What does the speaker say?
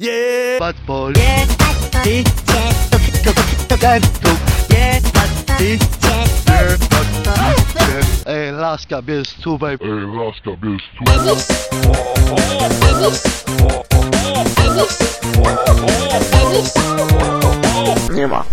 Yeah! Bad boy! Yeah! Ty, to, to, to, ten, tu! Yeah! Bad, ty, yeah! Bad, yeah! Ej, laska, bierz suwaj! Ej, laska, bierz suwaj! Nie ma.